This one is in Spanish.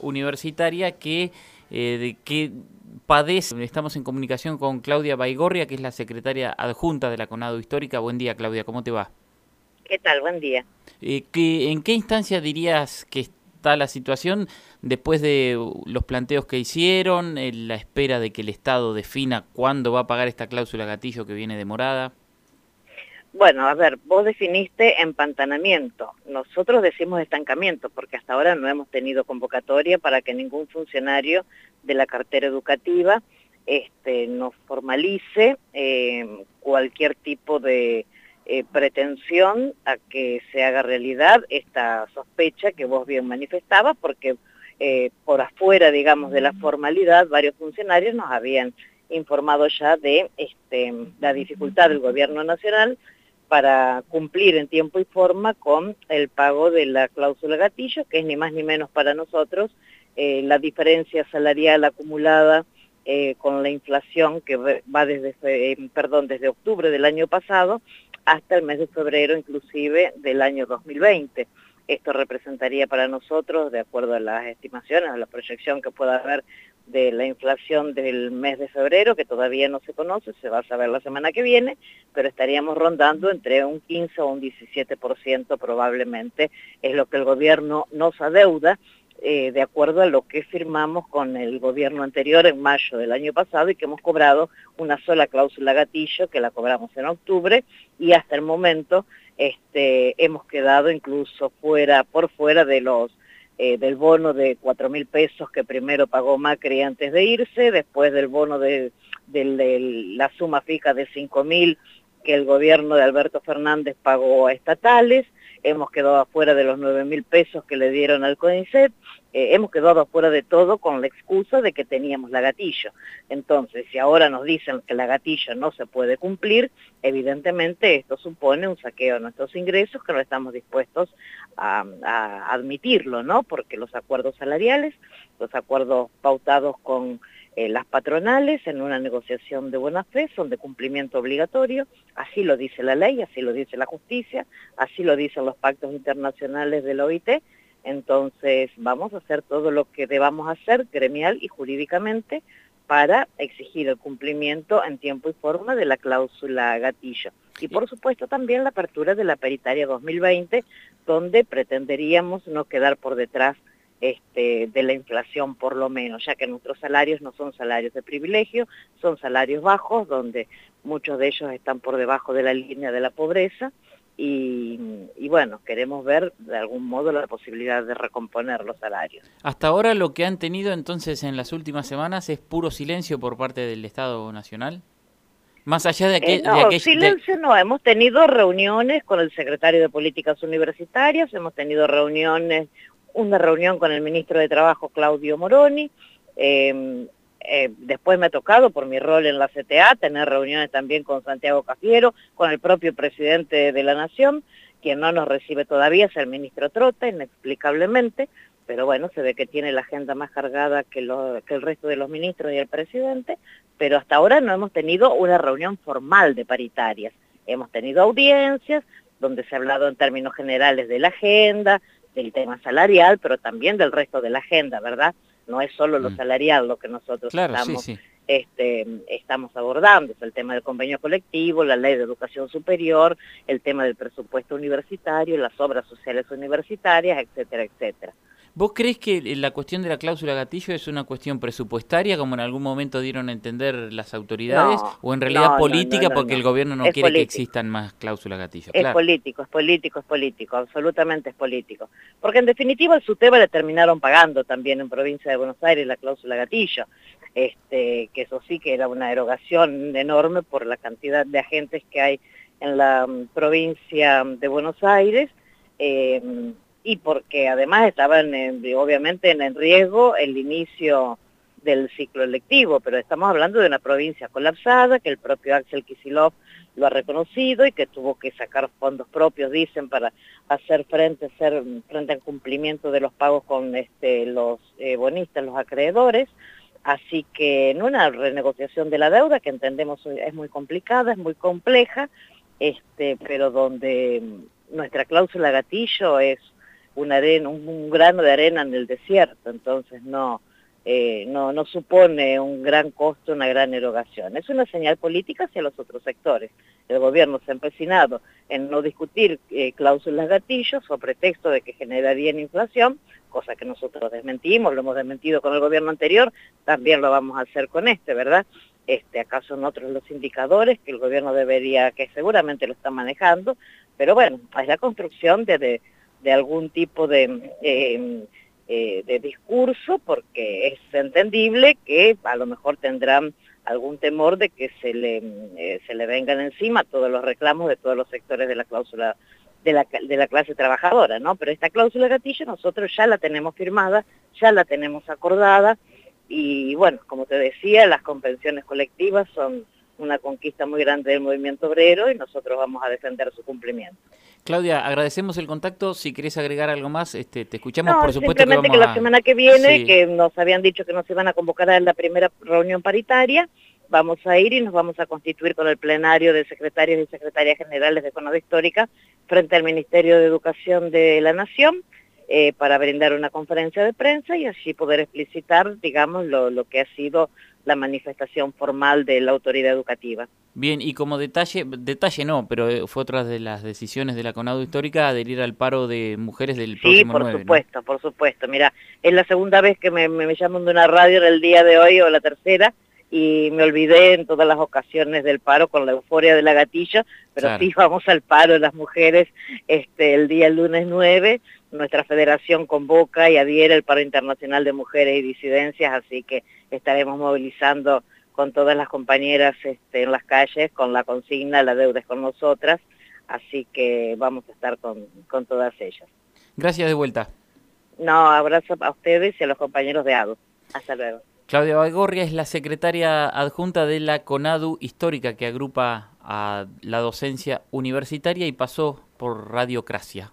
universitaria que, eh, que padece. Estamos en comunicación con Claudia Baigorria, que es la secretaria adjunta de la CONADO Histórica. Buen día, Claudia, ¿cómo te va? ¿Qué tal? Buen día. Eh, ¿En qué instancia dirías que está la situación después de los planteos que hicieron, en la espera de que el Estado defina cuándo va a pagar esta cláusula gatillo que viene demorada? Bueno, a ver, vos definiste empantanamiento. Nosotros decimos estancamiento porque hasta ahora no hemos tenido convocatoria para que ningún funcionario de la cartera educativa este, nos formalice eh, cualquier tipo de eh, pretensión a que se haga realidad esta sospecha que vos bien manifestabas, porque eh, por afuera, digamos, de la formalidad, varios funcionarios nos habían informado ya de este, la dificultad del gobierno nacional para cumplir en tiempo y forma con el pago de la cláusula gatillo, que es ni más ni menos para nosotros eh, la diferencia salarial acumulada eh, con la inflación que va desde, eh, perdón, desde octubre del año pasado hasta el mes de febrero inclusive del año 2020. Esto representaría para nosotros, de acuerdo a las estimaciones, a la proyección que pueda haber de la inflación del mes de febrero, que todavía no se conoce, se va a saber la semana que viene, pero estaríamos rondando entre un 15 o un 17% probablemente, es lo que el gobierno nos adeuda, eh, de acuerdo a lo que firmamos con el gobierno anterior en mayo del año pasado y que hemos cobrado una sola cláusula gatillo, que la cobramos en octubre, y hasta el momento este, hemos quedado incluso fuera, por fuera de los eh, del bono de cuatro mil pesos que primero pagó Macri antes de irse, después del bono de, la suma fija de cinco mil que el gobierno de Alberto Fernández pagó a estatales, hemos quedado afuera de los 9 mil pesos que le dieron al CONICET, eh, hemos quedado afuera de todo con la excusa de que teníamos la gatillo. Entonces, si ahora nos dicen que la gatillo no se puede cumplir, evidentemente esto supone un saqueo de nuestros ingresos que no estamos dispuestos a, a admitirlo, ¿no? Porque los acuerdos salariales, los acuerdos pautados con eh, las patronales en una negociación de buena fe son de cumplimiento obligatorio, así lo dice la ley, así lo dice la justicia, así lo dicen los pactos internacionales de la OIT, entonces vamos a hacer todo lo que debamos hacer gremial y jurídicamente para exigir el cumplimiento en tiempo y forma de la cláusula gatillo. Y por supuesto también la apertura de la peritaria 2020, donde pretenderíamos no quedar por detrás este, de la inflación por lo menos, ya que nuestros salarios no son salarios de privilegio, son salarios bajos, donde muchos de ellos están por debajo de la línea de la pobreza, y, bueno, queremos ver de algún modo la posibilidad de recomponer los salarios. Hasta ahora lo que han tenido entonces en las últimas semanas es puro silencio por parte del Estado Nacional. Más allá de, que, eh, no, silencio no, hemos tenido reuniones con el secretario de Políticas Universitarias, hemos tenido reuniones una reunión con el ministro de Trabajo, Claudio Moroni. Em, eh, después me ha tocado, por mi rol en la CTA, tener reuniones también con Santiago Cafiero, con el propio presidente de la Nación, quien no nos recibe todavía es el ministro Trota, inexplicablemente, pero bueno, se ve que tiene la agenda más cargada que el resto de los ministros y el presidente, pero hasta ahora no hemos tenido una reunión formal de paritarias. Hemos tenido audiencias donde se ha hablado en términos generales de la agenda, del tema salarial, pero también del resto de la agenda, ¿verdad? No es solo lo mm. salarial lo que nosotros estamos, Este, estamos abordando, es el tema del convenio colectivo, la ley de educación superior, el tema del presupuesto universitario, las obras sociales universitarias, etcétera, etcétera. ¿Vos crees que la cuestión de la cláusula gatillo es una cuestión presupuestaria, como en algún momento dieron a entender las autoridades, o en realidad política porque el gobierno no quiere que existan más cláusulas gatillo? Es político, es político, es político, absolutamente es político. Porque en definitiva el SUTEBA le terminaron pagando también en provincia de Buenos Aires la cláusula gatillo, este, que eso sí que era una erogación enorme por la cantidad de agentes que hay en la mm, provincia de Buenos Aires. Eh, y porque además estaban obviamente en riesgo el inicio del ciclo electivo, pero estamos hablando de una provincia colapsada, que el propio Axel Kisilov lo ha reconocido y que tuvo que sacar fondos propios, dicen, para hacer frente, hacer frente al cumplimiento de los pagos con este, los eh, bonistas, los acreedores. Así que en una renegociación de la deuda, que entendemos es muy complicada, es muy compleja, este, pero donde nuestra cláusula gatillo es una arena, un, grano de arena en el desierto, entonces no, eh, no, no supone un gran costo, una gran erogación. Es una señal política hacia los otros sectores. El gobierno se ha empecinado en no discutir eh, cláusulas gatillos o pretexto de que generarían inflación, cosa que nosotros desmentimos, lo hemos desmentido con el gobierno anterior, también lo vamos a hacer con este, ¿verdad? Este, acá son otros los indicadores que el gobierno debería, que seguramente lo está manejando, pero bueno, es la construcción de, de, algún tipo de, eh, eh, de discurso, porque es entendible que a lo mejor tendrán algún temor de que se le, eh, se le vengan encima todos los reclamos de todos los sectores de la cláusula de la, de la clase trabajadora, ¿no? Pero esta cláusula gatillo nosotros ya la tenemos firmada, ya la tenemos acordada, y bueno, como te decía, las convenciones colectivas son una conquista muy grande del movimiento obrero y nosotros vamos a defender su cumplimiento. Claudia, agradecemos el contacto. Si querés agregar algo más, este, te escuchamos. por supuesto simplemente que, la semana que viene, que nos habían dicho que nos iban a convocar a la primera reunión paritaria, vamos a ir y nos vamos a constituir con el plenario de secretarios y secretarias generales de Economía Histórica frente al Ministerio de Educación de la Nación eh, para brindar una conferencia de prensa y así poder explicitar, digamos, lo, lo que ha sido la manifestación formal de la autoridad educativa. Bien, y como detalle, detalle no, pero eh, fue otra de las decisiones de la CONADO Histórica adherir al paro de mujeres del próximo Sí, por supuesto, por supuesto. Mira, es la segunda vez que me, me, llaman de una radio en el día de hoy o la tercera, y me olvidé en todas las ocasiones del paro con la euforia de la gatilla, pero sí vamos al paro las mujeres este, el día lunes 9, nuestra federación convoca y adhiere al paro internacional de mujeres y disidencias, así que estaremos movilizando con todas las compañeras este, en las calles, con la consigna, la deuda es con nosotras, así que vamos a estar con, con todas ellas. Gracias de vuelta. No, abrazo a ustedes y a los compañeros de ADO. Hasta luego. Claudia Bagorria es la secretaria adjunta de la CONADU histórica que agrupa a la docencia universitaria y pasó por Radiocracia.